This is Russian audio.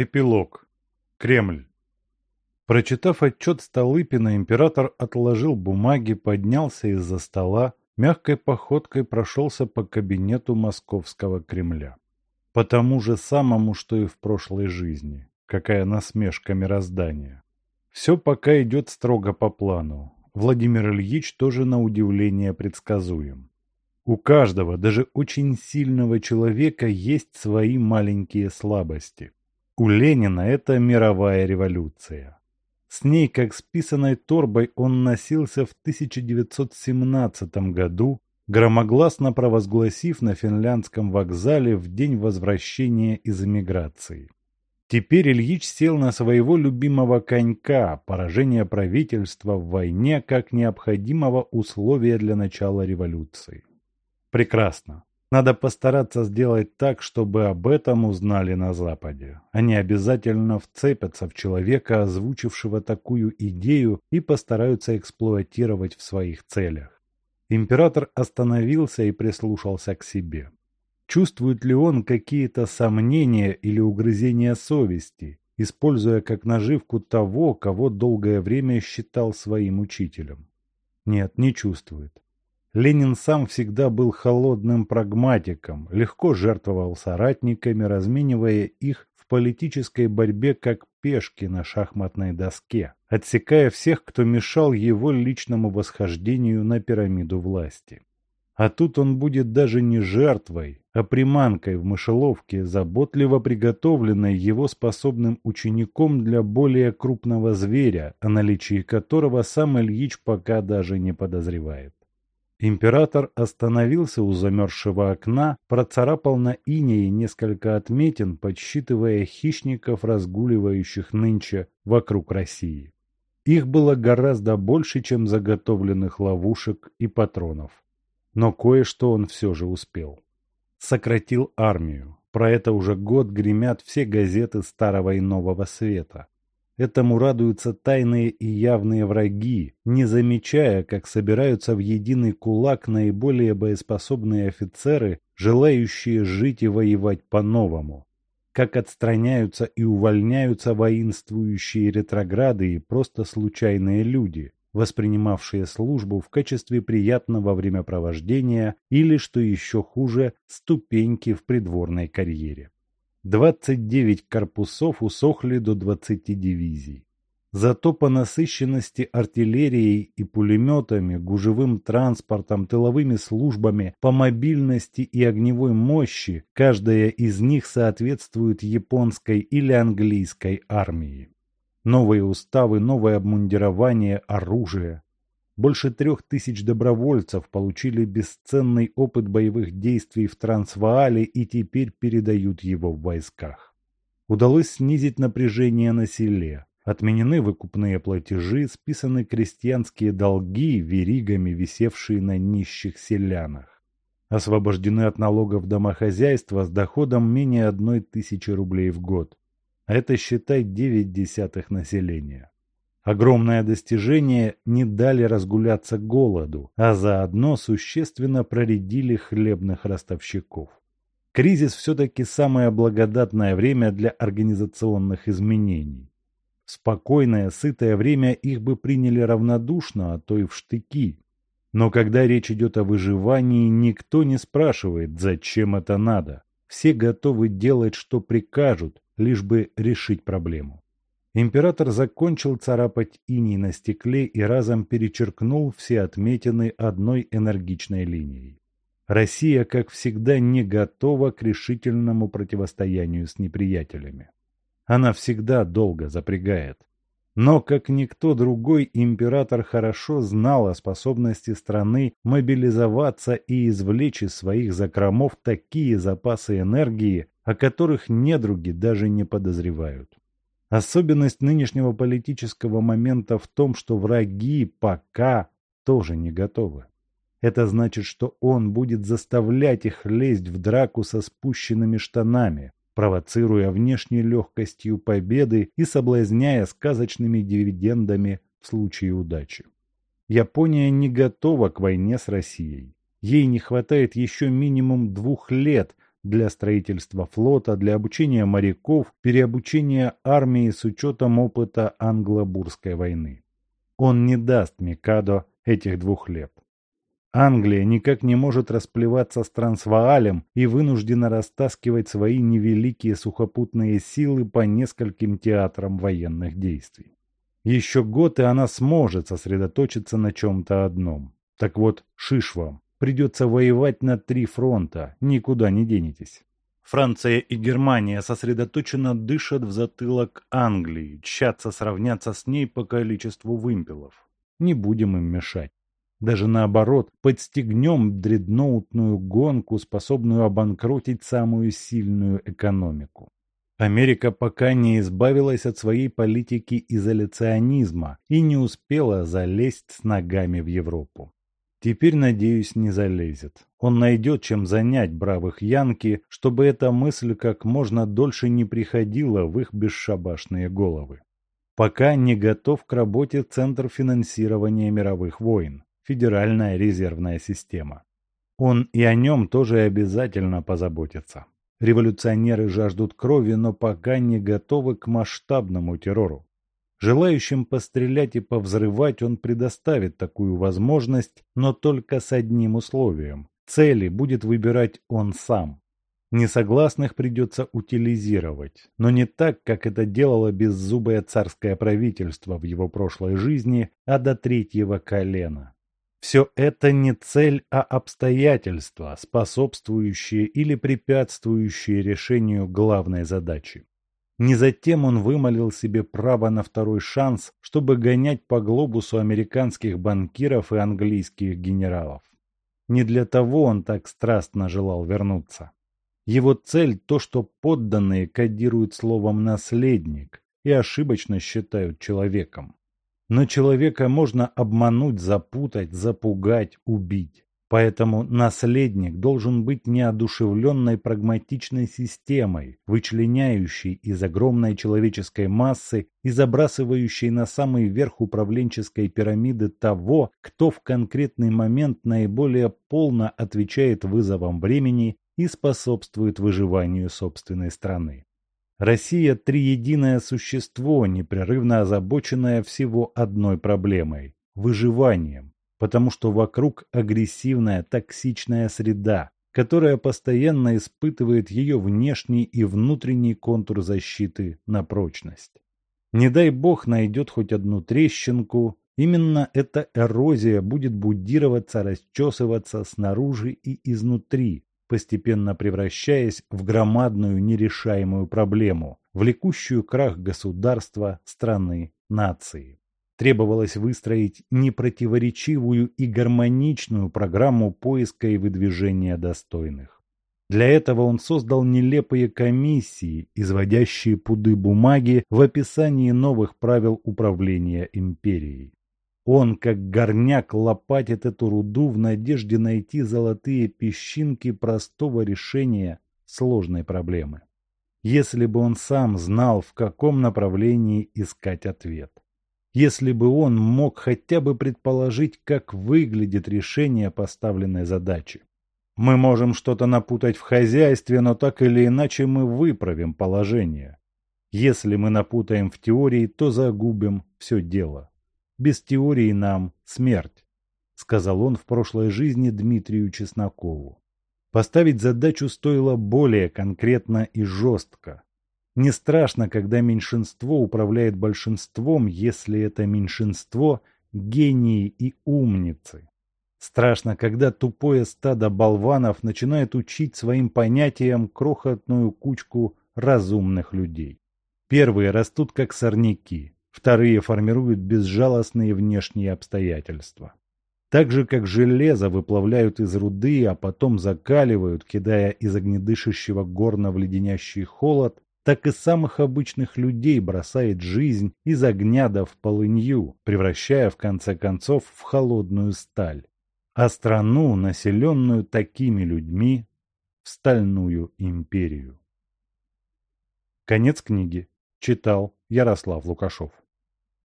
Эпилог. Кремль. Прочитав отчет Столыпина, император отложил бумаги, поднялся из-за стола, мягкой походкой прошелся по кабинету московского Кремля. По тому же самому, что и в прошлой жизни. Какая насмешка мироздания. Все пока идет строго по плану. Владимир Ильич тоже на удивление предсказуем. У каждого, даже очень сильного человека, есть свои маленькие слабости. У Ленина это мировая революция. С ней, как с писаной торбой, он носился в 1917 году, громогласно провозгласив на финляндском вокзале в день возвращения из эмиграции. Теперь Ильич сел на своего любимого конька, поражение правительства в войне как необходимого условия для начала революции. Прекрасно. Надо постараться сделать так, чтобы об этом узнали на Западе. Они обязательно вцепятся в человека, озвучившего такую идею, и постараются эксплуатировать в своих целях. Император остановился и прислушался к себе. Чувствует ли он какие-то сомнения или угрызения совести, используя как наживку того, кого долгое время считал своим учителем? Нет, не чувствует. Ленин сам всегда был холодным прагматиком, легко жертвовал соратниками, разменивая их в политической борьбе как пешки на шахматной доске, отсекая всех, кто мешал его личному восхождению на пирамиду власти. А тут он будет даже не жертвой, а приманкой в мышеловке, заботливо приготовленной его способным учеником для более крупного зверя, о наличии которого сам Ильич пока даже не подозревает. Император остановился у замерзшего окна, процарапал на инее несколько отметин, подсчитывая хищников, разгуливающих нынче вокруг России. Их было гораздо больше, чем заготовленных ловушек и патронов. Но кое-что он все же успел. Сократил армию. Про это уже год гремят все газеты Старого и Нового Света. Этому радуются тайные и явные враги, не замечая, как собираются в единый кулак наиболее боеспособные офицеры, желающие жить и воевать по-новому. Как отстраняются и увольняются воинствующие ретрограды и просто случайные люди, воспринимавшие службу в качестве приятного времяпровождения или, что еще хуже, ступеньки в придворной карьере. 29 корпусов усохли до 20 дивизий. Зато по насыщенности артиллерией и пулеметами, гужевым транспортом, тыловыми службами, по мобильности и огневой мощи, каждая из них соответствует японской или английской армии. Новые уставы, новое обмундирование, оружие. Больше трех тысяч добровольцев получили бесценный опыт боевых действий в Трансваале и теперь передают его в войсках. Удалось снизить напряжение на селе. Отменены выкупные платежи, списаны крестьянские долги, веригами висевшие на нищих селянах. Освобождены от налогов домохозяйства с доходом менее одной тысячи рублей в год. А это, считай, девять десятых населения. Огромное достижение не дали разгуляться голоду, а заодно существенно проредили хлебных ростовщиков. Кризис все-таки самое благодатное время для организационных изменений. В спокойное, сытое время их бы приняли равнодушно, а то и в штыки. Но когда речь идет о выживании, никто не спрашивает, зачем это надо. Все готовы делать, что прикажут, лишь бы решить проблему. Император закончил царапать иней на стекле и разом перечеркнул все отметины одной энергичной линией. Россия, как всегда, не готова к решительному противостоянию с неприятелями. Она всегда долго запрягает. Но, как никто другой, император хорошо знал о способности страны мобилизоваться и извлечь из своих закромов такие запасы энергии, о которых недруги даже не подозревают. Особенность нынешнего политического момента в том, что враги пока тоже не готовы. Это значит, что он будет заставлять их лезть в драку со спущенными штанами, провоцируя внешней легкостью победы и соблазняя сказочными дивидендами в случае удачи. Япония не готова к войне с Россией. Ей не хватает еще минимум двух лет для строительства флота, для обучения моряков, переобучения армии с учетом опыта англо-бурской войны. Он не даст Микадо этих двух лет. Англия никак не может расплеваться с Трансваалем и вынуждена растаскивать свои невеликие сухопутные силы по нескольким театрам военных действий. Еще год, и она сможет сосредоточиться на чем-то одном. Так вот, шиш вам, придется воевать на три фронта, никуда не денетесь. Франция и Германия сосредоточенно дышат в затылок Англии, тщатся сравняться с ней по количеству вымпелов. Не будем им мешать. Даже наоборот, подстегнем дредноутную гонку, способную обанкротить самую сильную экономику. Америка пока не избавилась от своей политики изоляционизма и не успела залезть с ногами в Европу. Теперь, надеюсь, не залезет. Он найдет, чем занять бравых янки, чтобы эта мысль как можно дольше не приходила в их бесшабашные головы. Пока не готов к работе Центр финансирования мировых войн. Федеральная резервная система. Он и о нем тоже обязательно позаботится. Революционеры жаждут крови, но пока не готовы к масштабному террору. Желающим пострелять и повзрывать он предоставит такую возможность, но только с одним условием. Цели будет выбирать он сам. Несогласных придется утилизировать, но не так, как это делало беззубое царское правительство в его прошлой жизни, а до третьего колена. Все это не цель, а обстоятельства, способствующие или препятствующие решению главной задачи. Не затем он вымолил себе право на второй шанс, чтобы гонять по глобусу американских банкиров и английских генералов. Не для того он так страстно желал вернуться. Его цель – то, что подданные кодируют словом «наследник» и ошибочно считают человеком. Но человека можно обмануть, запутать, запугать, убить. Поэтому наследник должен быть неодушевленной прагматичной системой, вычленяющей из огромной человеческой массы и забрасывающей на самый верх управленческой пирамиды того, кто в конкретный момент наиболее полно отвечает вызовам времени и способствует выживанию собственной страны. Россия – триединое существо, непрерывно озабоченное всего одной проблемой – выживанием, потому что вокруг агрессивная токсичная среда, которая постоянно испытывает ее внешний и внутренний контур защиты на прочность. Не дай бог найдет хоть одну трещинку, именно эта эрозия будет будироваться, расчесываться снаружи и изнутри, постепенно превращаясь в громадную нерешаемую проблему, влекущую крах государства, страны, нации. Требовалось выстроить непротиворечивую и гармоничную программу поиска и выдвижения достойных. Для этого он создал нелепые комиссии, изводящие пуды бумаги в описании новых правил управления империей. Он, как горняк, лопатит эту руду в надежде найти золотые песчинки простого решения сложной проблемы. Если бы он сам знал, в каком направлении искать ответ. Если бы он мог хотя бы предположить, как выглядит решение поставленной задачи. Мы можем что-то напутать в хозяйстве, но так или иначе мы выправим положение. Если мы напутаем в теории, то загубим все дело. Без теории нам смерть, сказал он в прошлой жизни Дмитрию Чеснокову. Поставить задачу стоило более конкретно и жестко. Не страшно, когда меньшинство управляет большинством, если это меньшинство – гении и умницы. Страшно, когда тупое стадо болванов начинает учить своим понятиям крохотную кучку разумных людей. Первые растут как сорняки, Вторые формируют безжалостные внешние обстоятельства. Так же, как железо выплавляют из руды, а потом закаливают, кидая из огнедышащего горна в леденящий холод, так и самых обычных людей бросает жизнь из огня до в полынью, превращая в конце концов в холодную сталь. А страну, населенную такими людьми, в стальную империю. Конец книги. Читал Ярослав Лукашов.